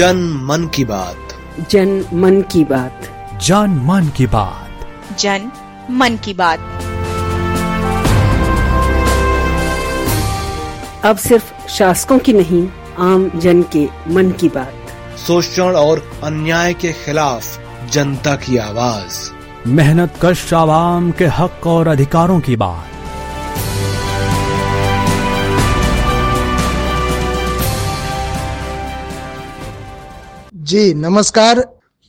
जन मन की बात। जन मन की बात। जन मन की बात। जन मन की बात। अब सिर्फ़ शासकों की नहीं आम जन के मन की बात। शोषण और अन्याय के खिलाफ जनता की आवाज़। मेहनत कश आवाम के हक और अधिकारों की बात। जी, नमस्कार।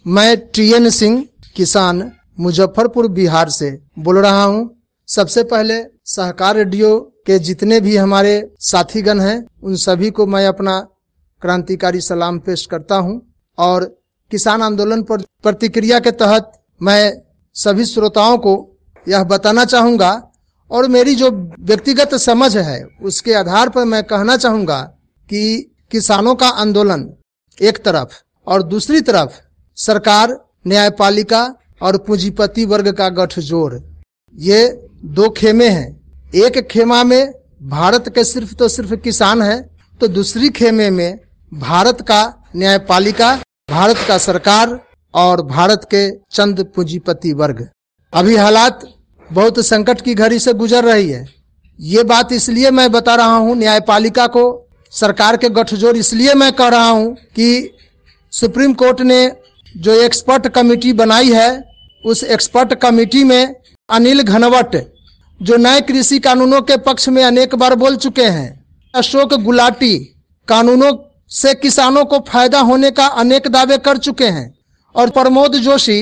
मैं टीएन सिंह, किसान, मुजफ्फरपुर, बिहार से बोल रहा हूँ। सबसे पहले सहकार रेडियो के जितने भी हमारे साथीगण हैं, उन सभी को मैं अपना क्रांतिकारी सलाम पेश करता हूँ और किसान आंदोलन पर प्रतिक्रिया के तहत मैं सभी श्रोताओं को यह बताना चाहूँगा और मेरी जो व्यक्तिगत समझ है, उसके आधार पर मैं कहना चाहूँगा कि किसानों का आंदोलन एक तरफ़ और दूसरी तरफ़ सरकार, न्यायपालिका और पूंजीपति वर्ग का गठजोड़। ये दो खेमे हैं। एक खेमा में भारत के सिर्फ़ तो सिर्फ़ किसान है तो दूसरी खेमे में भारत का न्यायपालिका, भारत का सरकार और भारत के चंद पूंजीपति वर्ग। अभी हालात बहुत संकट की घड़ी से गुजर रही है। ये बात इसलिए मैं बता रहा हूँ, न्यायपालिका को, सरकार के गठजोड़ इसलिए मैं कह रहा हूँ कि सुप्रीम कोर्ट ने जो एक्सपर्ट कमेटी बनाई है, उस एक्सपर्ट कमेटी में अनिल घनवट, जो नए कृषि कानूनों के पक्ष में अनेक बार बोल चुके हैं, अशोक गुलाटी, कानूनों से किसानों को फ़ायदा होने का अनेक दावे कर चुके हैं, और प्रमोद जोशी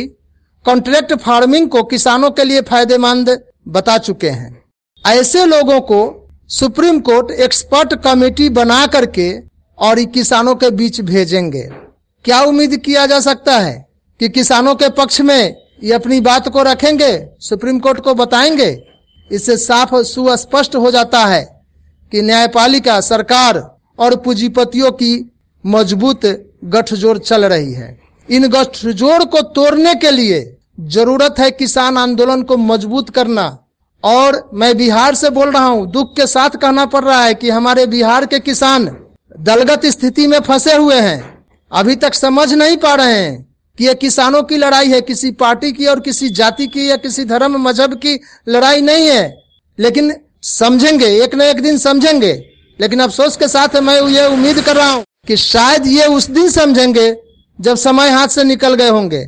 कॉन्ट्रैक्ट फ़ार्मिंग को किसानों के लिए फ़ायदेमंद बता चुके हैं। ऐसे लोगों को सुप्रीम कोर्ट एक्सपर्ट कमेटी बना करके और किसानों के बीच भेजेंगे। क्या उम्मीद किया जा सकता है कि किसानों के पक्ष में ये अपनी बात को रखेंगे, सुप्रीम कोर्ट को बताएँगे? इससे साफ़ सुस्पष्ट हो जाता है कि न्यायपालिका, सरकार और पूंजीपतियों की मज़बूत गठजोड़ चल रही है। इन गठजोड़ को तोड़ने के लिए ज़रूरत है किसान आंदोलन को मज़बूत करना। और मैं बिहार से बोल रहा हूँ, दुख के साथ कहना पड़ रहा है कि हमारे बिहार के किसान दलगत स्थिति में फंसे हुए हैं। अभी तक समझ नहीं पा रहे हैं कि ये किसानों की लड़ाई है, किसी पार्टी की और किसी जाति की या किसी धर्म, मज़हब की लड़ाई नहीं है। लेकिन समझेंगे, एक न एक दिन समझेंगे। लेकिन अफसोस के साथ मैं ये उम्मीद कर रहा हूँ कि शायद ये उस दिन समझेंगे जब समय हाथ से निकल गए होंगे।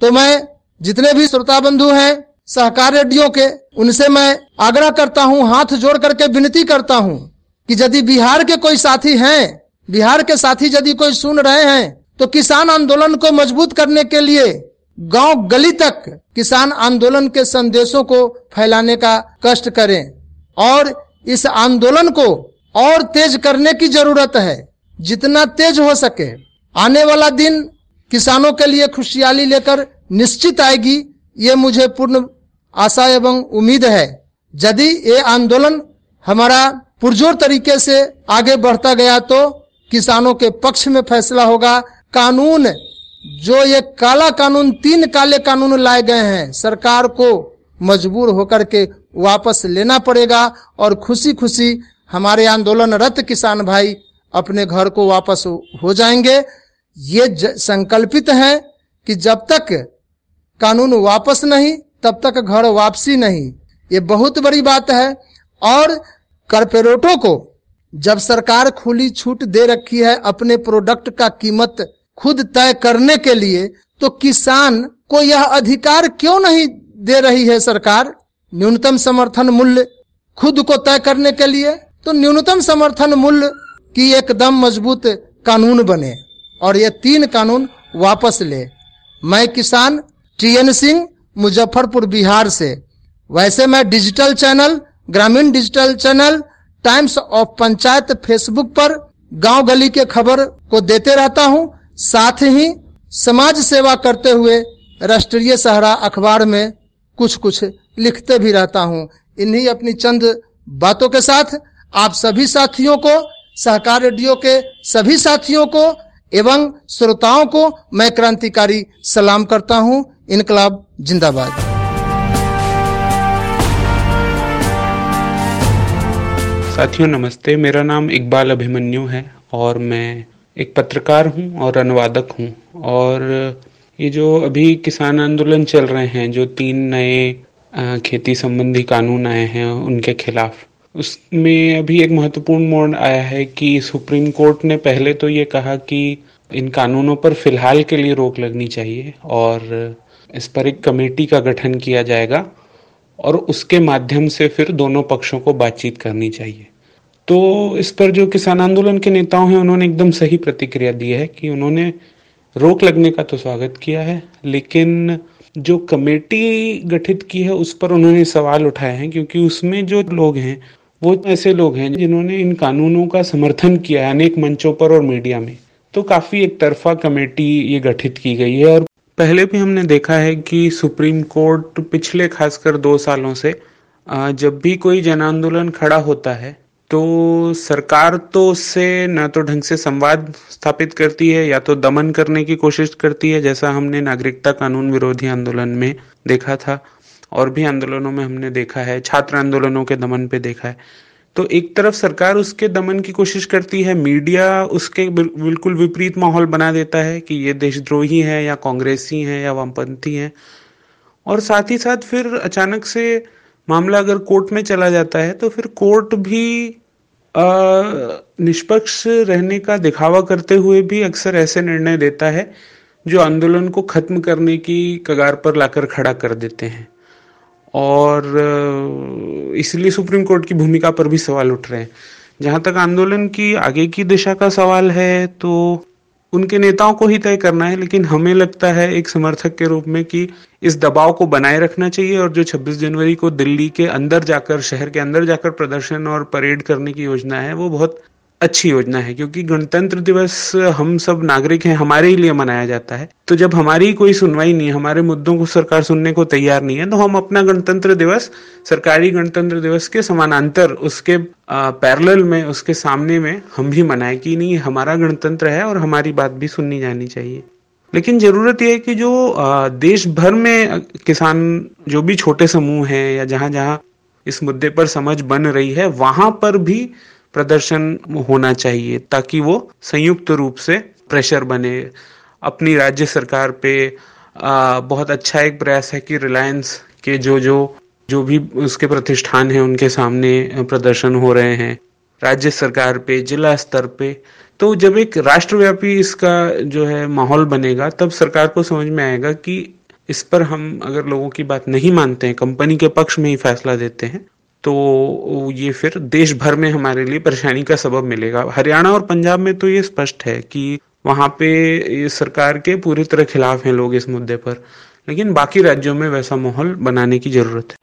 तो मैं, जितने भी श्रोता बंधु हैं सहकार रेडियो के, उनसे मैं आग्रह करता हूँ, हाथ जोड़ करके विनती करता हूँ कि यदि बिहार के कोई साथी हैं बिहार के साथी यदि कोई सुन रहे हैं तो किसान आंदोलन को मज़बूत करने के लिए गाँव गली तक किसान आंदोलन के संदेशों को फैलाने का कष्ट करें। और इस आंदोलन को और तेज करने की ज़रूरत है, जितना तेज हो सके। आने वाला दिन किसानों के लिए खुशहाली लेकर निश्चित आएगी, ये मुझे पूर्ण आशा एवं उम्मीद है। यदि ये आंदोलन हमारा पुरजोर तरीके से आगे बढ़ता गया तो किसानों के पक्ष में फैसला होगा। कानून, जो ये काला कानून, तीन काले कानून लाए गए हैं, सरकार को मजबूर होकर के वापस लेना पड़ेगा और खुशी खुशी हमारे आंदोलनरत किसान भाई अपने घर को वापस हो जाएँगे। ये संकल्पित है कि जब तक कानून वापस नहीं, तब तक घर वापसी नहीं। ये बहुत बड़ी बात है और कारपोरेटों को जब सरकार खुली छूट दे रखी है अपने प्रोडक्ट का कीमत खुद तय करने के लिए तो किसान को यह अधिकार क्यों नहीं दे रही है सरकार? न्यूनतम समर्थन मूल्य खुद को तय करने के लिए? तो न्यूनतम समर्थन मूल्य की एकदम मज़बूत कानून बने और ये तीन कानून वापस ले। मैं किसान टीएन सिंह, मुजफ्फरपुर बिहार से। वैसे मैं डिजिटल चैनल ग्रामीण digital channel Times of Panchayat Facebook पर गाँव गली के खबर को देते रहता हूँ। साथ ही समाज सेवा करते हुए राष्ट्रीय सहारा अखबार में कुछ कुछ लिखते भी रहता हूँ। इन्हीं अपनी चंद बातों के साथ आप सभी साथियों को, सहकार रेडियो के सभी साथियों को एवं श्रोताओं को मैं क्रांतिकारी सलाम करता हूँ। इनकलाब जिंदाबाद। साथियों, नमस्ते। मेरा नाम इकबाल अभिमन्यु है और मैं एक पत्रकार हूँ और अनुवादक हूँ। और ये जो अभी किसान आंदोलन चल रहे हैं, जो तीन नए खेती संबंधी कानून आए हैं उनके खिलाफ, उसमें अभी एक महत्वपूर्ण मोड़ आया है कि सुप्रीम कोर्ट ने पहले तो ये कहा कि इन कानूनों पर फ़िलहाल के लिए रोक लगनी चाहिए और इस पर एक कमेटी का गठन किया जाएगा। और उसके माध्यम से फिर दोनों पक्षों को बातचीत करनी चाहिए। तो इस पर जो किसान आंदोलन के नेताओं हैं, उन्होंने एकदम सही प्रतिक्रिया दी है कि उन्होंने रोक लगने का तो स्वागत किया है, लेकिन जो कमेटी गठित की है, उस पर उन्होंने सवाल उठाए हैं, क्योंकि उसमें जो लोग हैं, वो ऐसे लोग हैं जिन्होंने इन कानूनों का समर्थन किया है अनेक मंचों पर और मीडिया में। तो काफ़ी एक तरफा कमेटी ये गठित की गई है और पहले भी हमने देखा है कि सुप्रीम कोर्ट पिछले खासकर दो सालों से जब भी कोई जन आंदोलन खड़ा होता है तो सरकार तो उससे न तो ढंग से संवाद स्थापित करती है, या तो दमन करने की कोशिश करती है, जैसा हमने नागरिकता कानून विरोधी आंदोलन में देखा था, और भी आंदोलनों में हमने देखा है, छात्र आंदोलनों के दमन पे देखा है। तो एक तरफ़ सरकार उसके दमन की कोशिश करती है, मीडिया उसके बिल्कुल विपरीत माहौल बना देता है कि ये देशद्रोही है या कांग्रेसी है या वामपंथी है। और साथ ही साथ फिर अचानक से मामला अगर कोर्ट में चला जाता है तो फिर कोर्ट भी निष्पक्ष रहने का दिखावा करते हुए भी अक्सर ऐसे निर्णय देता है, जो आंदोलन को खत्म करने की कगार पर लाकर खड़ा कर देते हैं। और इसलिए सुप्रीम कोर्ट की भूमिका पर भी सवाल उठ रहे हैं। जहाँ तक आंदोलन की आगे की दिशा का सवाल है तो उनके नेताओं को ही तय करना है, लेकिन हमें लगता है एक समर्थक के रूप में कि इस दबाव को बनाए रखना चाहिए और जो 26 जनवरी को दिल्ली के अंदर जाकर, शहर के अंदर जाकर प्रदर्शन और परेड करने की योजना है, वो बहुत अच्छी योजना है, क्योंकि गणतंत्र दिवस हम सब नागरिक हैं, हमारे ही लिए मनाया जाता है। तो जब हमारी कोई सुनवाई नहीं है, हमारे मुद्दों को सरकार सुनने को तैयार नहीं है तो हम अपना गणतंत्र दिवस, सरकारी गणतंत्र दिवस के समानांतर उसके पैरेलल में, उसके सामने में हम भी मनाए कि नहीं, हमारा गणतंत्र है और हमारी बात भी सुननी जानी चाहिए। लेकिन ज़रूरत यह है कि जो देश भर में किसान, जो भी छोटे समूह हैं या जहाँ जहाँ इस मुद्दे पर समझ बन रही है, वहाँ पर भी प्रदर्शन होना चाहिए ताकि वो संयुक्त रूप से प्रेशर बने। अपनी राज्य सरकार पे आ, बहुत अच्छा एक प्रयास है कि रिलायंस के जो जो जो भी उसके प्रतिष्ठान हैं उनके सामने प्रदर्शन हो रहे हैं। राज्य सरकार पे जिला स्तर पे। तो जब एक राष्ट्रव्यापी इसका जो है माहौल बनेगा तब सरकार को समझ में आएगा कि इस पर हम अगर लोगों की बात नहीं मानते हैं कंपनी के पक्ष में ही फैसला देते हैं तो ये फिर देश भर में हमारे लिए परेशानी का सबब मिलेगा। हरियाणा और पंजाब में तो ये स्पष्ट है कि वहाँ पे ये सरकार के पूरी तरह खिलाफ हैं लोग इस मुद्दे पर लेकिन बाकी राज्यों में वैसा माहौल बनाने की ज़रूरत है।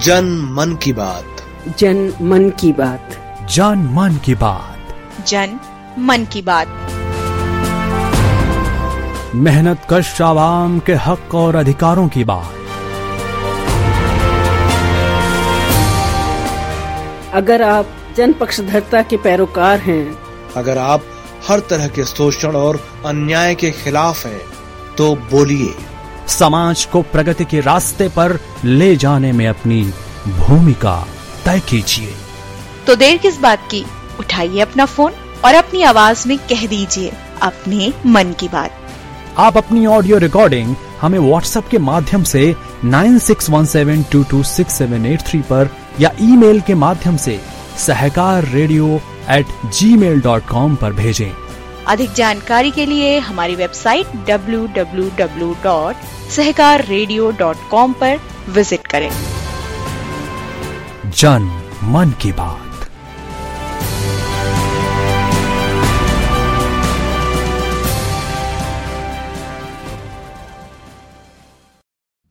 जन मन की बात। जन मन की बात। जन मन की बात। जन मन की बात। मेहनत कश आवाम के हक और अधिकारों की बात। अगर आप जन पक्षधरता के पैरोकार हैं अगर आप हर तरह के शोषण और अन्याय के खिलाफ हैं तो बोलिए। समाज को प्रगति के रास्ते पर ले जाने में अपनी भूमिका तय कीजिए। तो देर किस बात की? उठाइए अपना फ़ोन और अपनी आवाज़ में कह दीजिए अपने मन की बात। आप अपनी ऑडियो रिकॉर्डिंग हमें व्हाट्सएप के माध्यम से 9617226783 पर या ईमेल के माध्यम से Sahkar radio at Gmail dot com पर भेजें। अधिक जानकारी के लिए हमारी वेबसाइट www.सहकाररेडियो.com पर विज़िट करें। जन मन की बात।